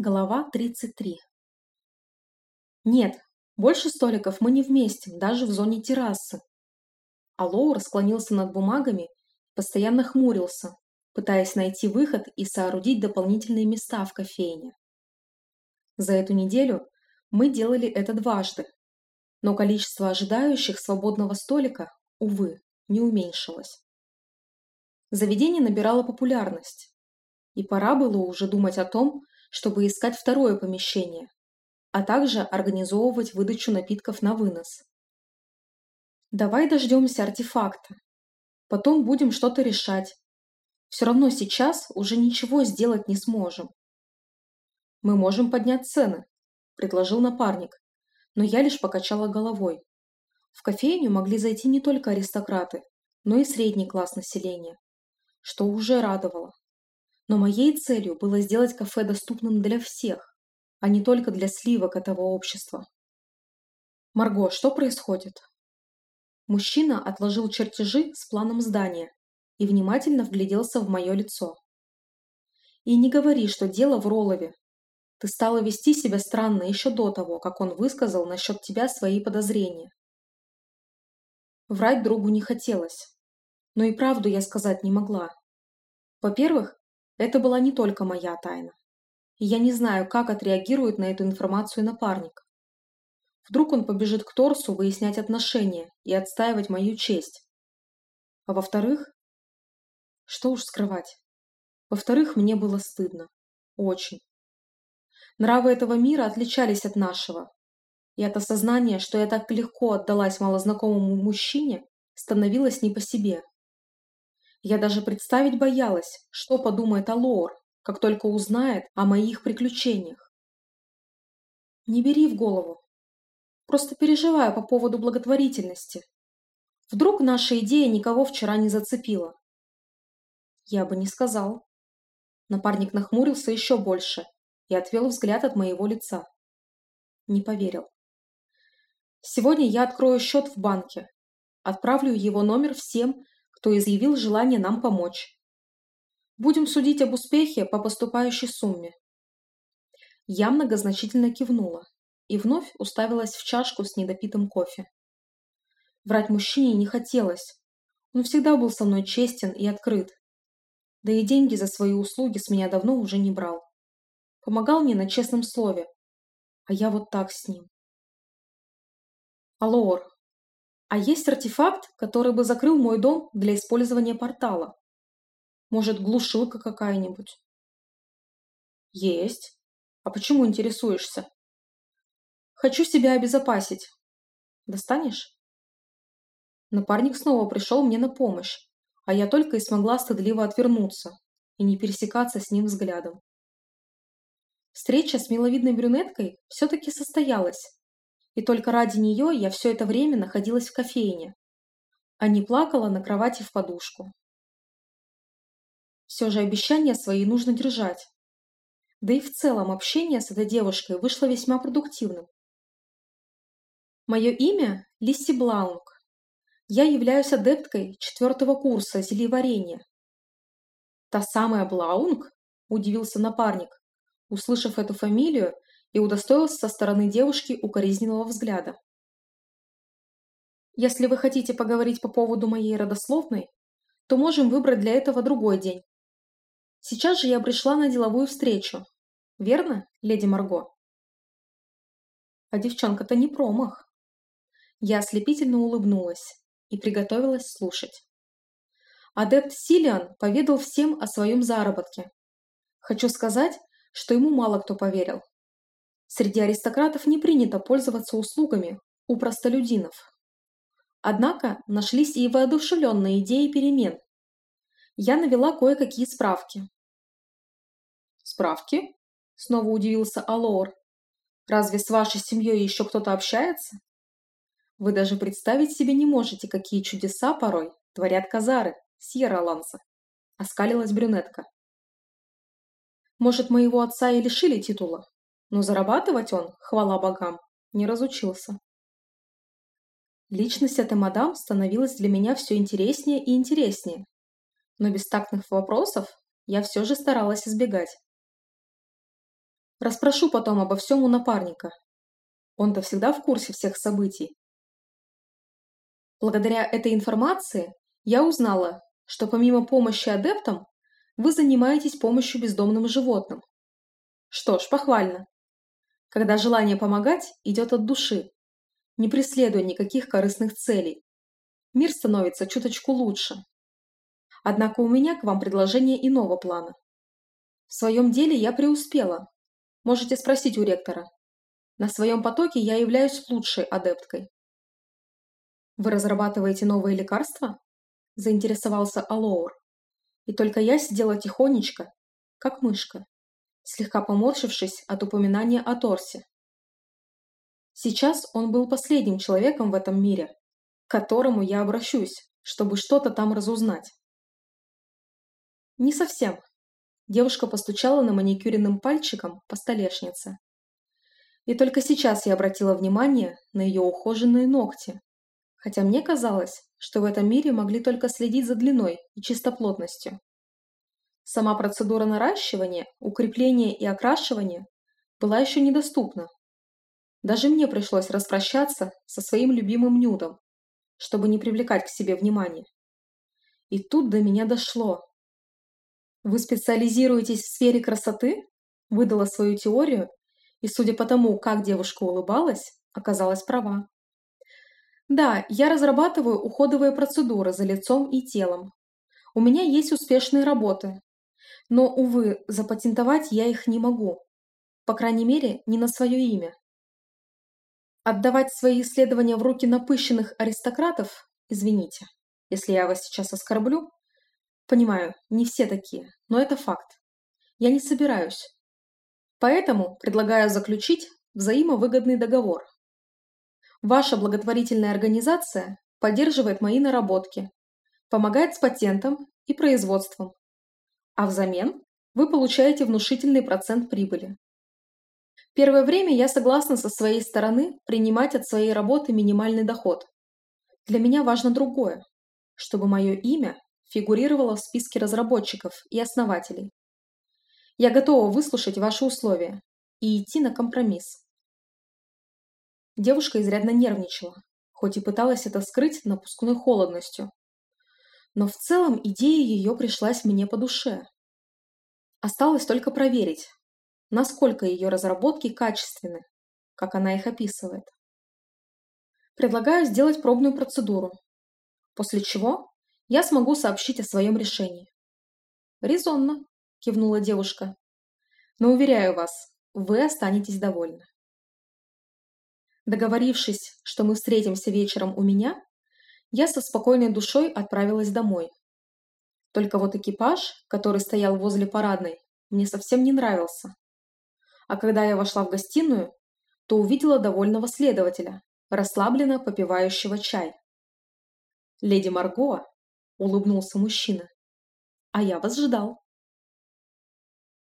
Глава 33. Нет, больше столиков мы не вместим, даже в зоне террасы. А Лоур склонился над бумагами, постоянно хмурился, пытаясь найти выход и соорудить дополнительные места в кофейне. За эту неделю мы делали это дважды, но количество ожидающих свободного столика, увы, не уменьшилось. Заведение набирало популярность, и пора было уже думать о том, чтобы искать второе помещение, а также организовывать выдачу напитков на вынос. Давай дождемся артефакта. Потом будем что-то решать. Все равно сейчас уже ничего сделать не сможем. Мы можем поднять цены, предложил напарник, но я лишь покачала головой. В кофейню могли зайти не только аристократы, но и средний класс населения, что уже радовало. Но моей целью было сделать кафе доступным для всех, а не только для сливок этого общества. «Марго, что происходит?» Мужчина отложил чертежи с планом здания и внимательно вгляделся в мое лицо. «И не говори, что дело в Ролове. Ты стала вести себя странно еще до того, как он высказал насчет тебя свои подозрения». Врать другу не хотелось, но и правду я сказать не могла. Во-первых, это была не только моя тайна. И я не знаю, как отреагирует на эту информацию напарник. Вдруг он побежит к Торсу выяснять отношения и отстаивать мою честь. А во-вторых, что уж скрывать. Во-вторых, мне было стыдно. Очень. Нравы этого мира отличались от нашего. И от осознания, что я так легко отдалась малознакомому мужчине, становилось не по себе. Я даже представить боялась, что подумает Алор, как только узнает о моих приключениях. Не бери в голову. Просто переживаю по поводу благотворительности. Вдруг наша идея никого вчера не зацепила. Я бы не сказал. Напарник нахмурился еще больше и отвел взгляд от моего лица. Не поверил. Сегодня я открою счет в банке. Отправлю его номер всем, кто изъявил желание нам помочь. Будем судить об успехе по поступающей сумме. Я многозначительно кивнула и вновь уставилась в чашку с недопитым кофе. Врать мужчине не хотелось. Он всегда был со мной честен и открыт. Да и деньги за свои услуги с меня давно уже не брал. Помогал мне на честном слове. А я вот так с ним. Алор, а есть артефакт, который бы закрыл мой дом для использования портала. Может, глушилка какая-нибудь? Есть. А почему интересуешься? Хочу себя обезопасить. Достанешь? Напарник снова пришел мне на помощь, а я только и смогла стыдливо отвернуться и не пересекаться с ним взглядом. Встреча с миловидной брюнеткой все-таки состоялась, и только ради нее я все это время находилась в кофейне, а не плакала на кровати в подушку. Все же обещания свои нужно держать. Да и в целом общение с этой девушкой вышло весьма продуктивным. Мое имя – Лисси Блаунг. Я являюсь адепткой четвертого курса зельеварения. «Та самая Блаунг?» – удивился напарник, услышав эту фамилию и удостоился со стороны девушки укоризненного взгляда. Если вы хотите поговорить по поводу моей родословной, то можем выбрать для этого другой день. Сейчас же я пришла на деловую встречу. Верно, леди Марго? А девчонка-то не промах. Я ослепительно улыбнулась и приготовилась слушать. Адепт Силиан поведал всем о своем заработке. Хочу сказать, что ему мало кто поверил. Среди аристократов не принято пользоваться услугами у простолюдинов. Однако нашлись и воодушевленные идеи перемен. Я навела кое-какие справки. «Справки?» – снова удивился Алор. «Разве с вашей семьей еще кто-то общается?» «Вы даже представить себе не можете, какие чудеса порой творят казары, Сьерра Ланса», – оскалилась брюнетка. «Может, моего отца и лишили титула, но зарабатывать он, хвала богам, не разучился. Личность этой мадам становилась для меня все интереснее и интереснее, но бестактных вопросов я все же старалась избегать. Распрошу потом обо всем у напарника. Он-то всегда в курсе всех событий. Благодаря этой информации я узнала, что помимо помощи адептам, вы занимаетесь помощью бездомным животным. Что ж, похвально. Когда желание помогать идет от души, не преследуя никаких корыстных целей, мир становится чуточку лучше. Однако у меня к вам предложение иного плана. В своем деле я преуспела. Можете спросить у ректора. На своем потоке я являюсь лучшей адепткой. Вы разрабатываете новые лекарства? Заинтересовался Алоур. И только я сидела тихонечко, как мышка, слегка поморщившись от упоминания о Торсе. Сейчас он был последним человеком в этом мире, к которому я обращусь, чтобы что-то там разузнать. Не совсем. Девушка постучала на маникюренным пальчиком по столешнице. И только сейчас я обратила внимание на ее ухоженные ногти, хотя мне казалось, что в этом мире могли только следить за длиной и чистоплотностью. Сама процедура наращивания, укрепления и окрашивания была еще недоступна. Даже мне пришлось распрощаться со своим любимым нюдом, чтобы не привлекать к себе внимания. И тут до меня дошло. «Вы специализируетесь в сфере красоты?» Выдала свою теорию, и, судя по тому, как девушка улыбалась, оказалась права. Да, я разрабатываю уходовые процедуры за лицом и телом. У меня есть успешные работы. Но, увы, запатентовать я их не могу. По крайней мере, не на свое имя. Отдавать свои исследования в руки напыщенных аристократов, извините, если я вас сейчас оскорблю, понимаю, не все такие, но это факт. Я не собираюсь. Поэтому предлагаю заключить взаимовыгодный договор – Ваша благотворительная организация поддерживает мои наработки, помогает с патентом и производством, а взамен вы получаете внушительный процент прибыли. Первое время я согласна со своей стороны принимать от своей работы минимальный доход. Для меня важно другое, чтобы мое имя фигурировало в списке разработчиков и основателей. Я готова выслушать ваши условия и идти на компромисс. Девушка изрядно нервничала, хоть и пыталась это скрыть напускной холодностью. Но в целом идея ее пришлась мне по душе. Осталось только проверить, насколько ее разработки качественны, как она их описывает. Предлагаю сделать пробную процедуру, после чего я смогу сообщить о своем решении. «Резонно», – кивнула девушка. «Но уверяю вас, вы останетесь довольны». Договорившись, что мы встретимся вечером у меня, я со спокойной душой отправилась домой. Только вот экипаж, который стоял возле парадной, мне совсем не нравился. А когда я вошла в гостиную, то увидела довольного следователя, расслабленно попивающего чай. «Леди Марго», — улыбнулся мужчина, — «а я вас ждал».